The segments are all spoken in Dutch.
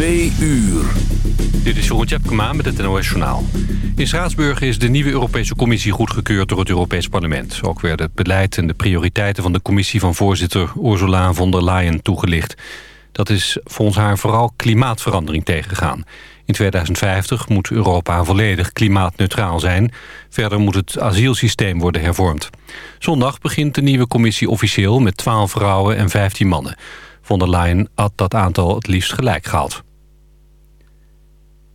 Twee uur. Dit is Jeroen Tjepkema met het NOS Journaal. In Straatsburg is de nieuwe Europese Commissie goedgekeurd door het Europees Parlement. Ook werden het beleid en de prioriteiten van de commissie van voorzitter Ursula von der Leyen toegelicht. Dat is volgens haar vooral klimaatverandering tegengaan. In 2050 moet Europa volledig klimaatneutraal zijn. Verder moet het asielsysteem worden hervormd. Zondag begint de nieuwe commissie officieel met 12 vrouwen en 15 mannen. Von der Leyen had dat aantal het liefst gelijk gehaald.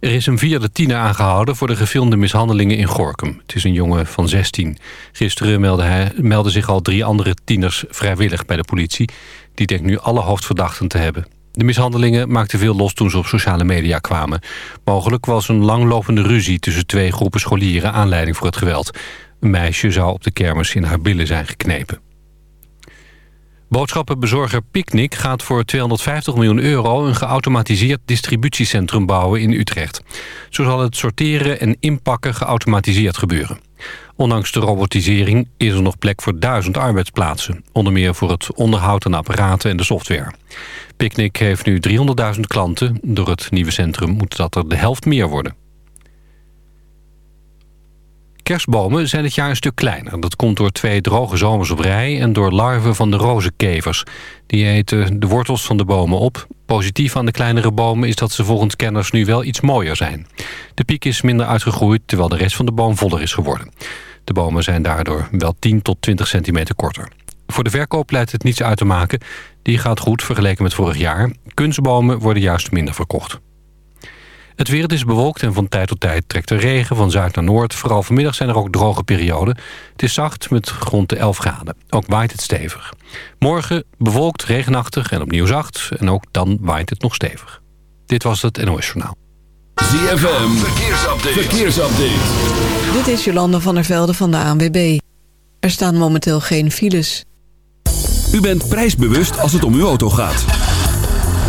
Er is een vierde tiener aangehouden voor de gefilmde mishandelingen in Gorkum. Het is een jongen van 16. Gisteren meldden, hij, meldden zich al drie andere tieners vrijwillig bij de politie. Die denkt nu alle hoofdverdachten te hebben. De mishandelingen maakten veel los toen ze op sociale media kwamen. Mogelijk was een langlopende ruzie tussen twee groepen scholieren aanleiding voor het geweld. Een meisje zou op de kermis in haar billen zijn geknepen. Boodschappenbezorger Picnic gaat voor 250 miljoen euro... een geautomatiseerd distributiecentrum bouwen in Utrecht. Zo zal het sorteren en inpakken geautomatiseerd gebeuren. Ondanks de robotisering is er nog plek voor duizend arbeidsplaatsen. Onder meer voor het onderhoud aan apparaten en de software. Picnic heeft nu 300.000 klanten. Door het nieuwe centrum moet dat er de helft meer worden. Kerstbomen zijn dit jaar een stuk kleiner. Dat komt door twee droge zomers op rij en door larven van de rozenkevers. Die eten de wortels van de bomen op. Positief aan de kleinere bomen is dat ze volgens kenners nu wel iets mooier zijn. De piek is minder uitgegroeid, terwijl de rest van de boom voller is geworden. De bomen zijn daardoor wel 10 tot 20 centimeter korter. Voor de verkoop leidt het niets uit te maken. Die gaat goed vergeleken met vorig jaar. Kunstbomen worden juist minder verkocht. Het weer is bewolkt en van tijd tot tijd trekt er regen van zuid naar noord. Vooral vanmiddag zijn er ook droge perioden. Het is zacht met rond de 11 graden. Ook waait het stevig. Morgen bewolkt, regenachtig en opnieuw zacht. En ook dan waait het nog stevig. Dit was het NOS Journaal. ZFM, verkeersupdate. verkeersupdate. Dit is Jolanda van der Velde van de ANWB. Er staan momenteel geen files. U bent prijsbewust als het om uw auto gaat.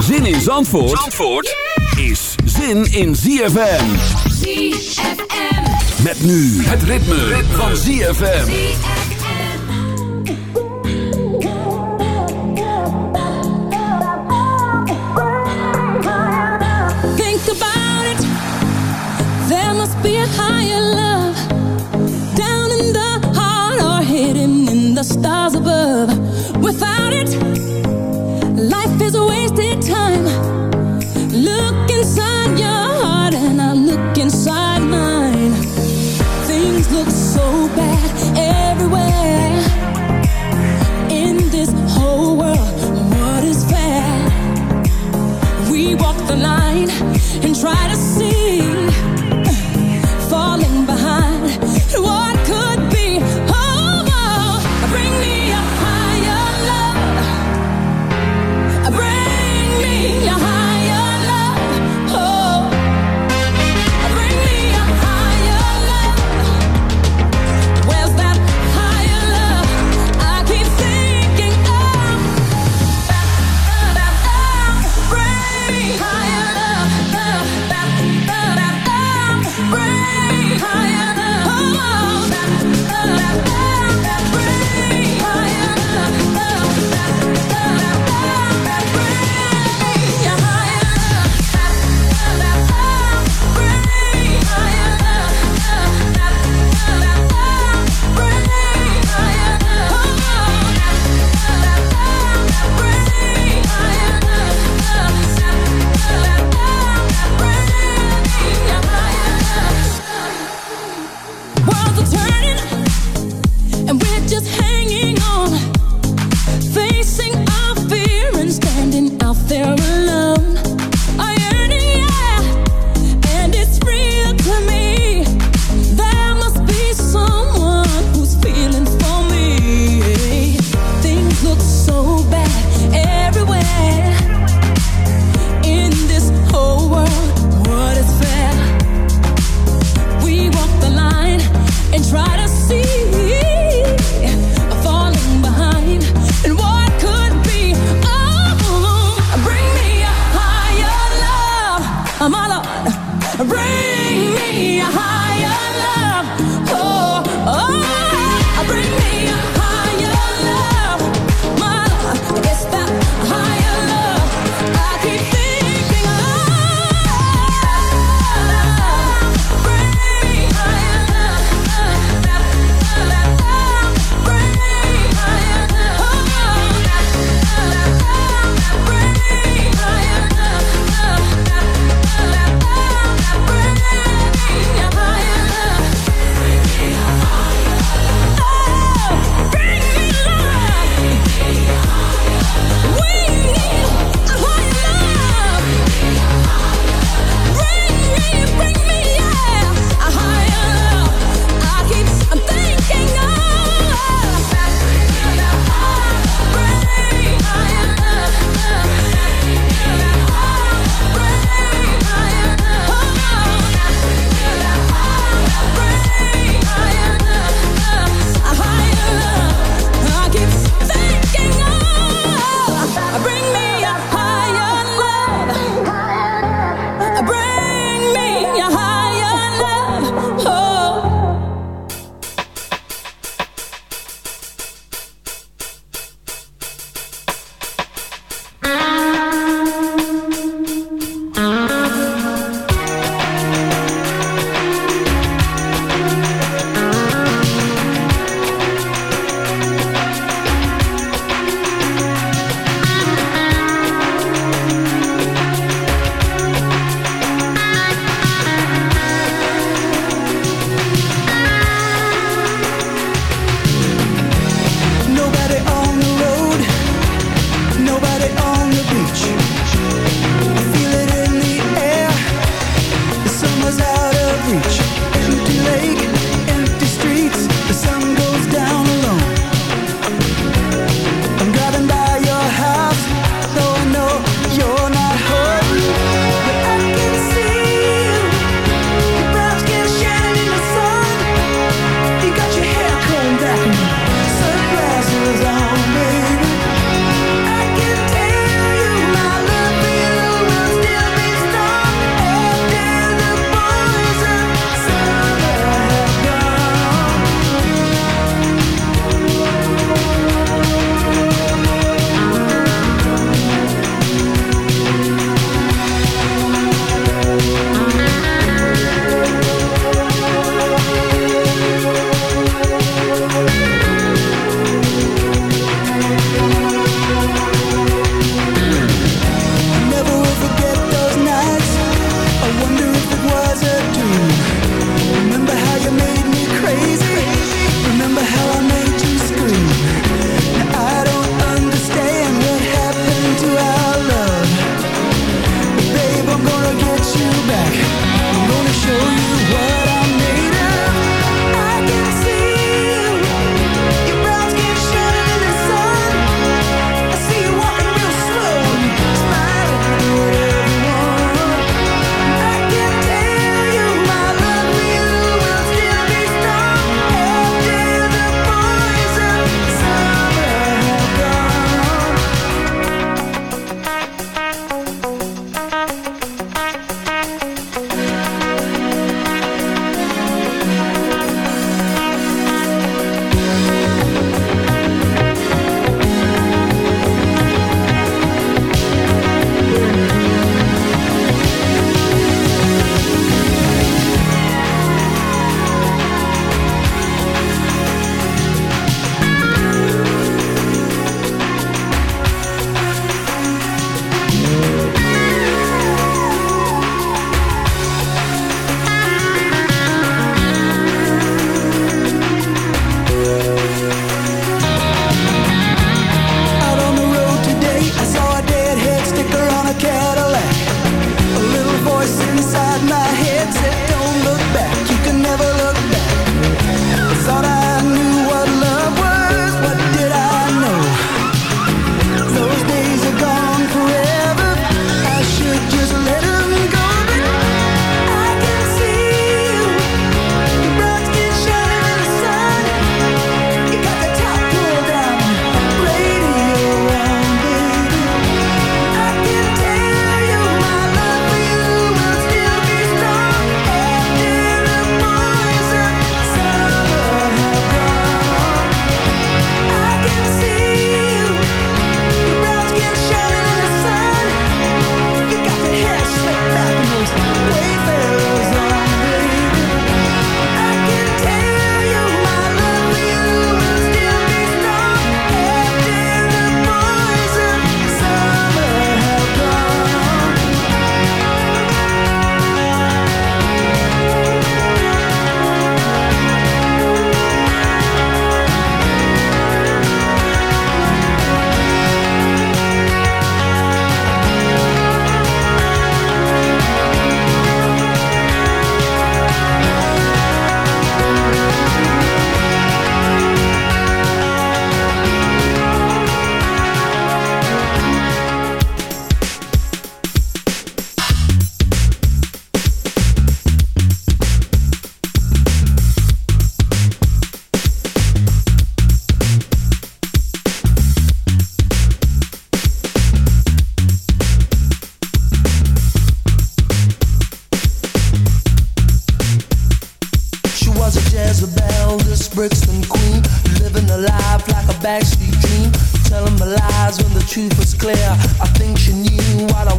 Zin in Zandvoort, Zandvoort is zin in ZFM. ZFM. Met nu het ritme, ritme. van ZFM. Think about it. There must be a higher love. Down in the heart or hidden in the stars above.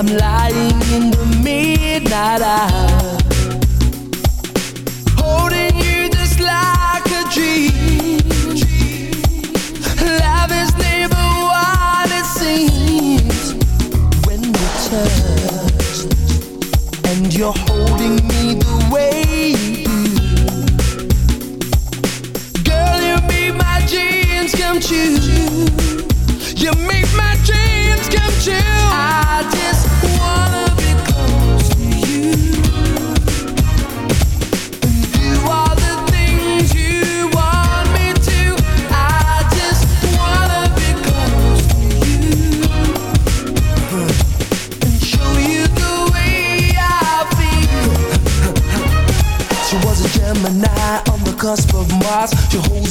I'm lying in the midnight hour Holding you just like a dream. Love is never what it seems When we touch And you're holding me the way you do. Girl, you be my dreams come true.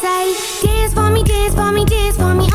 say, dance for me, dance for me, dance for me.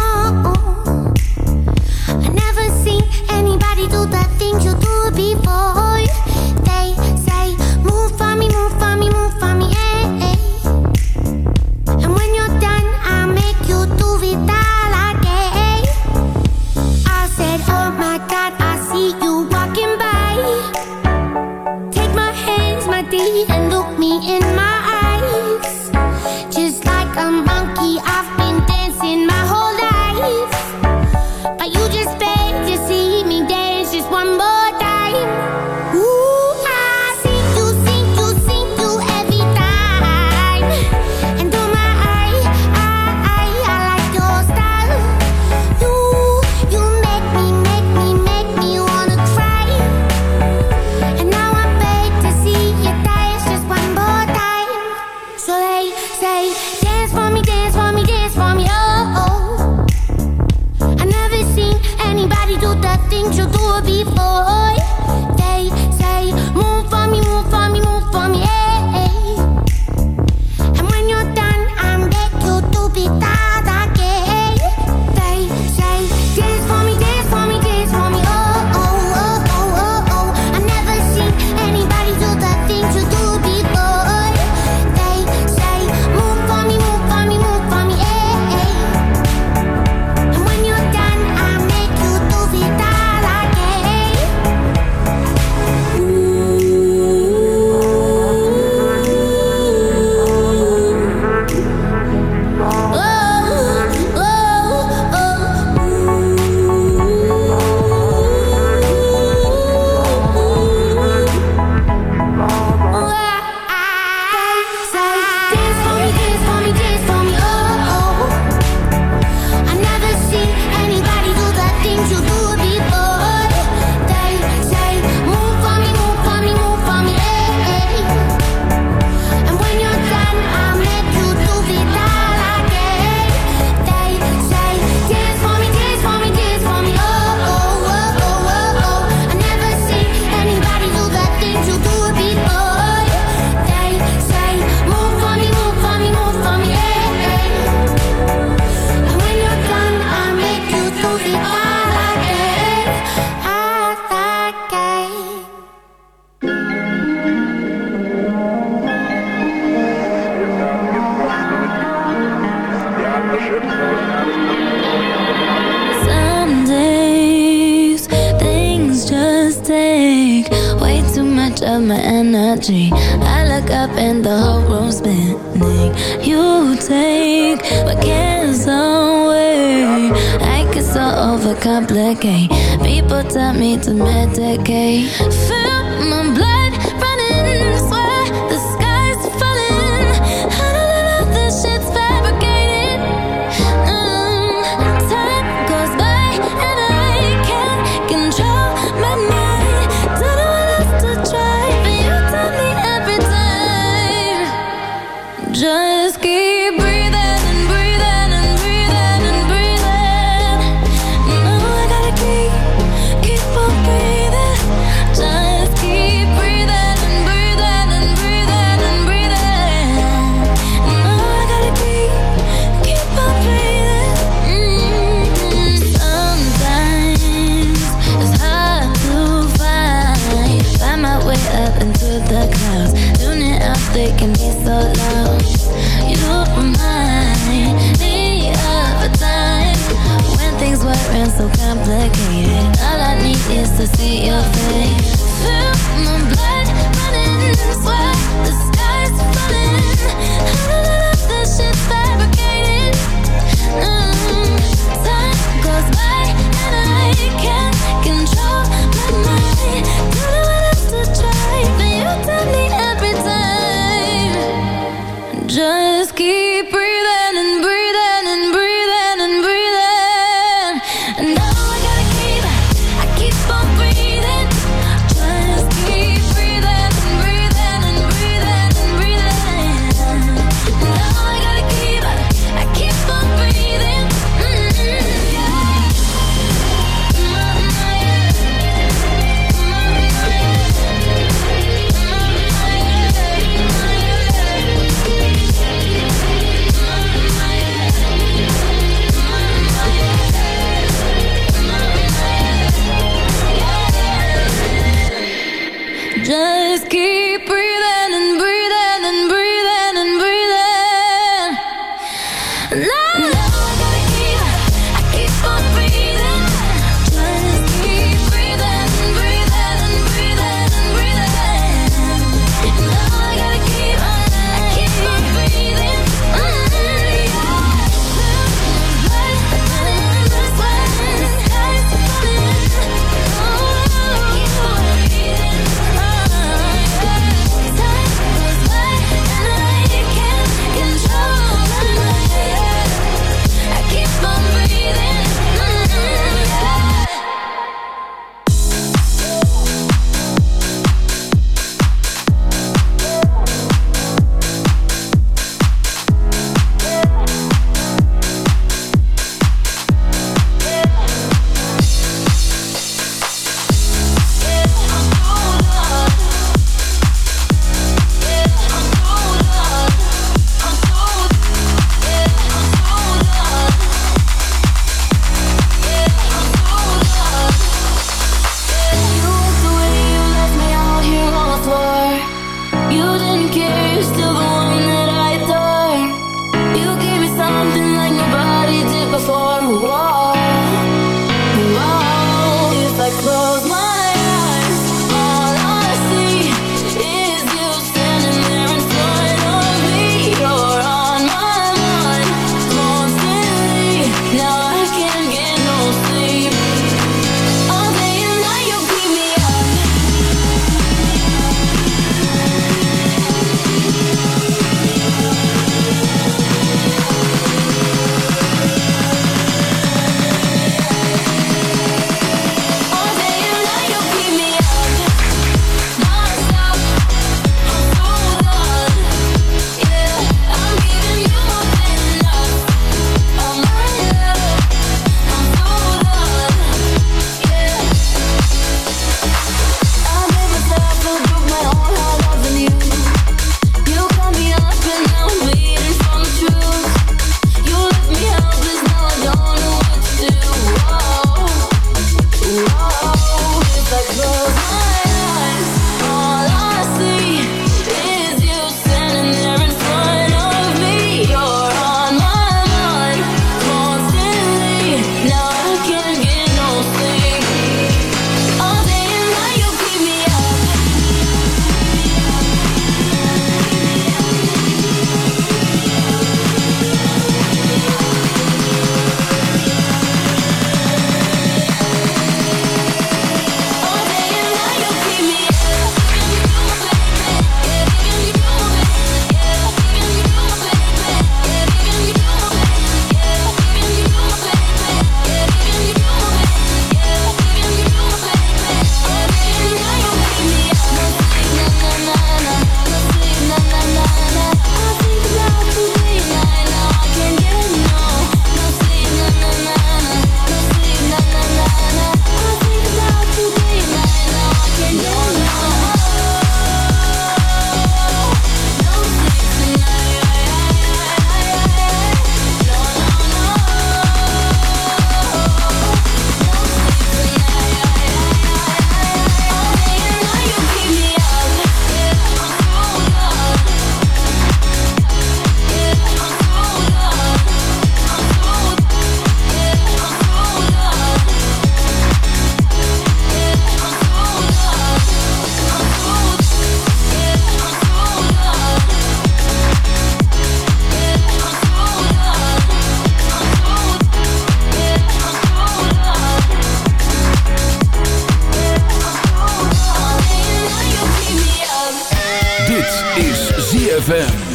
ZFM.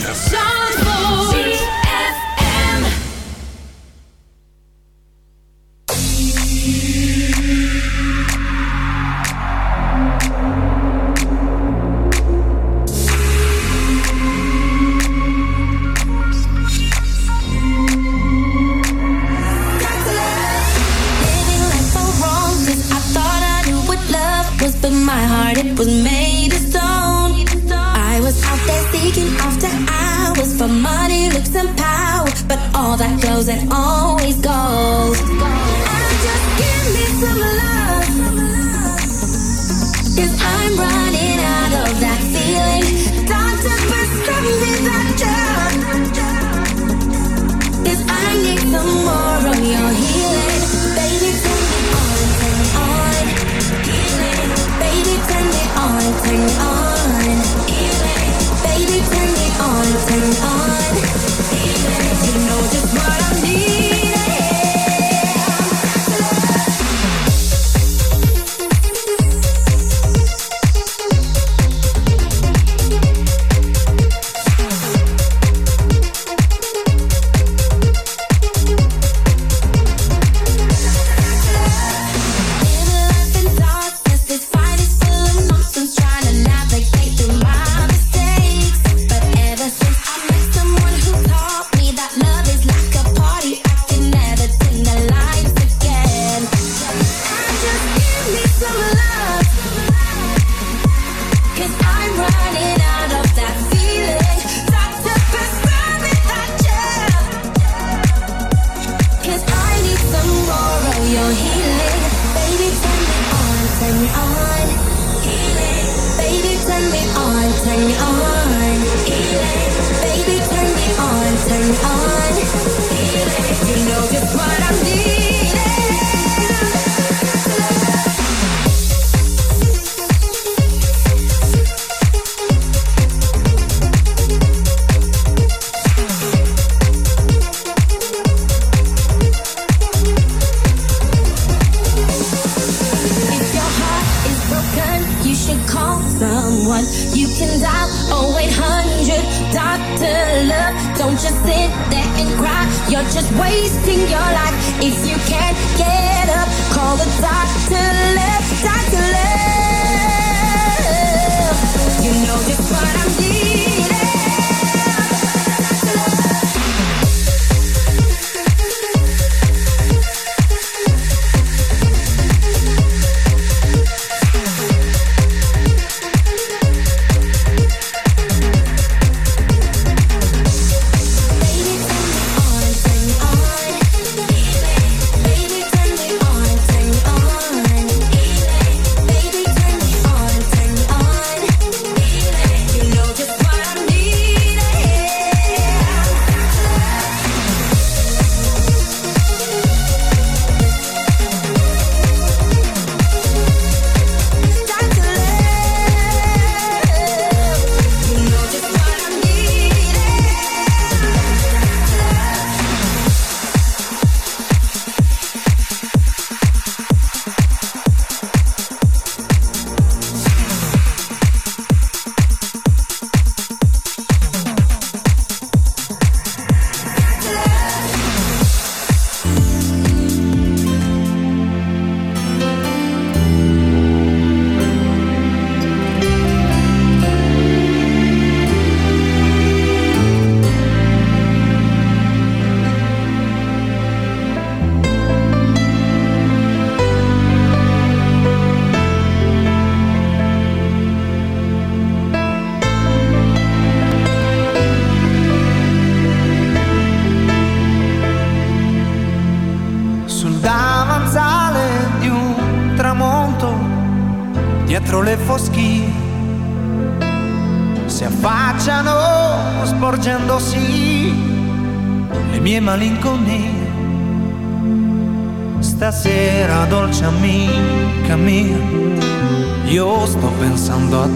I'm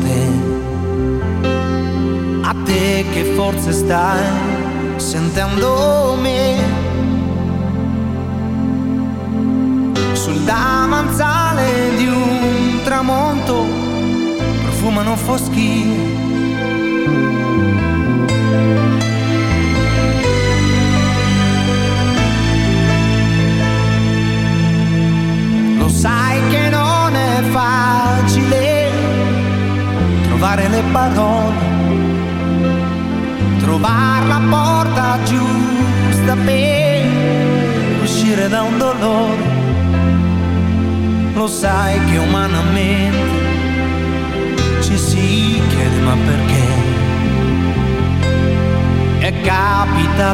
te, a te che forse stai sentendo me sul damanzale di un tramonto profumano foschi.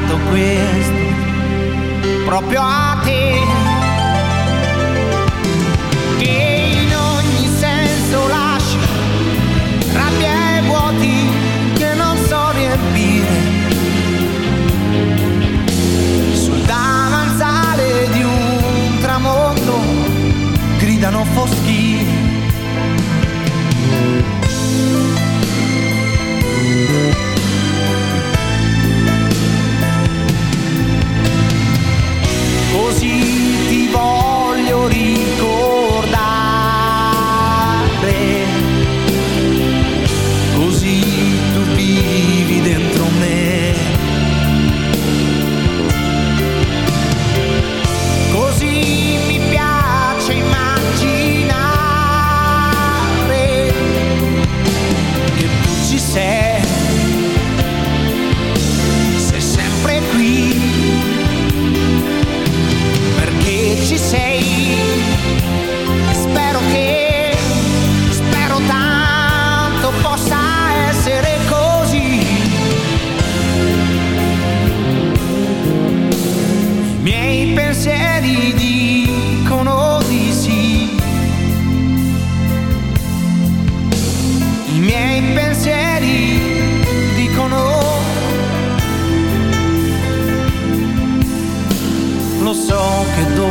dedicato questo proprio a te.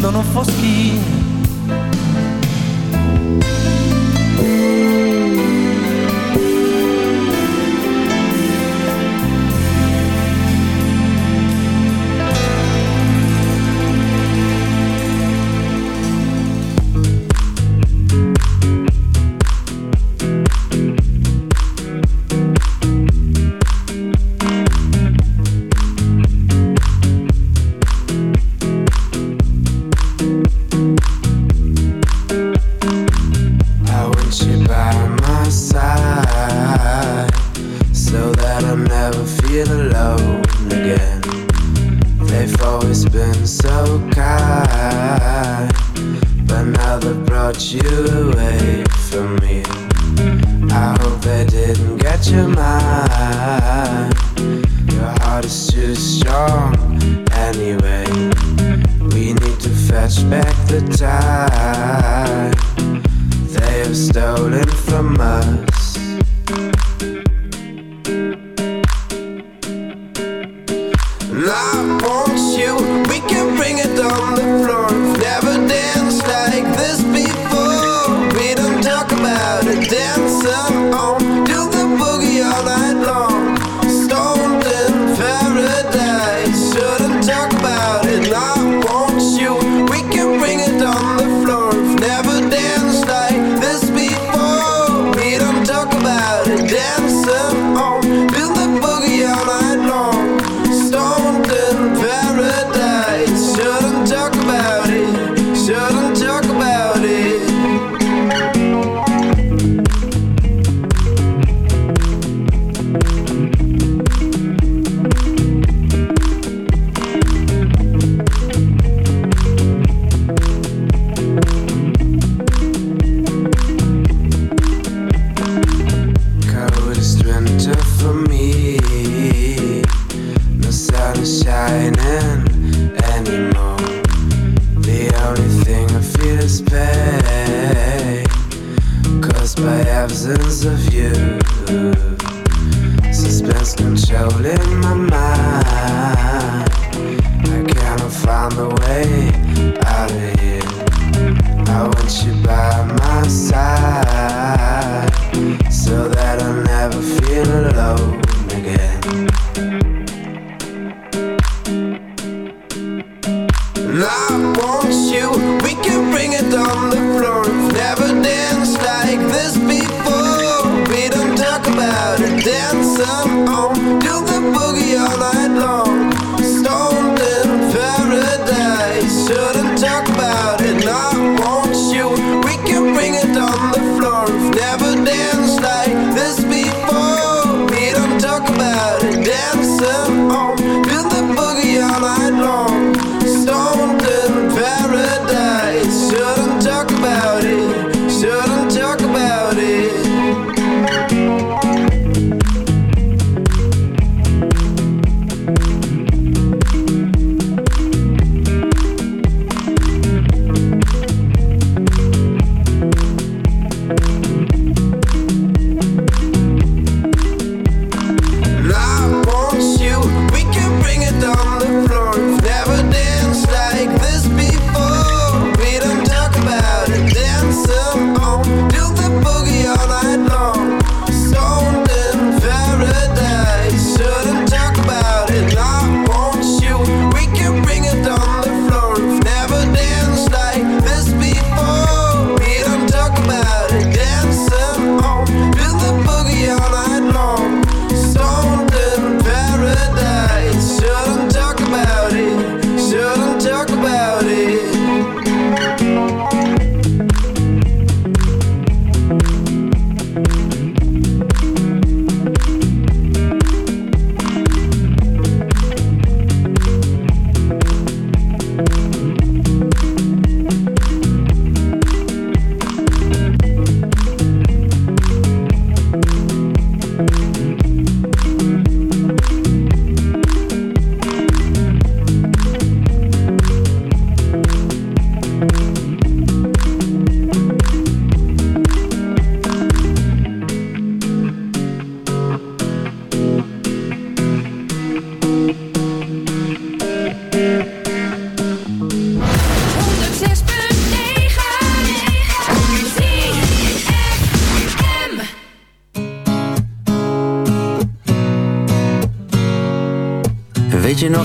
Não foschie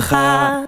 Weer open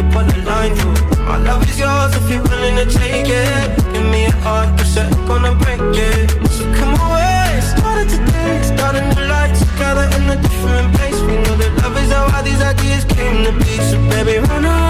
You put a line through it. My love is yours if you're willing to take it. Give me a heart, cause I'm gonna break it. So come away, started today, starting the light together in a different place. We know that love is how all these ideas came to be. So baby, run away.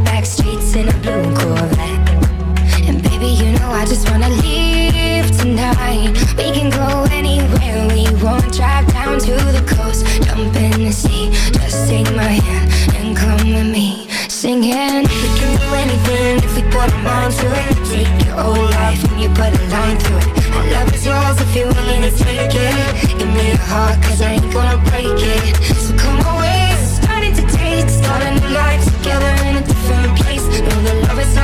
I just wanna leave tonight. We can go anywhere we want. Drive down to the coast, jump in the sea. Just take my hand and come with me. Singing, we can do anything if we put our mind to it. Take your whole life and you put a line through it. My love is yours if you're willing to take it. Give me your heart, cause I ain't gonna break it. So come away, starting to taste, starting a life together in a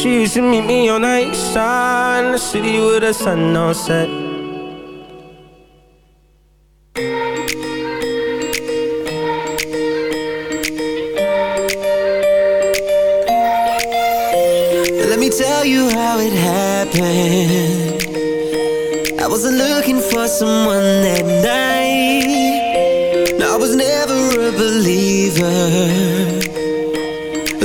She used to meet me on the east side, in the city with the sun all set. Let me tell you how it happened. I wasn't looking for someone that night. No, I was never a believer.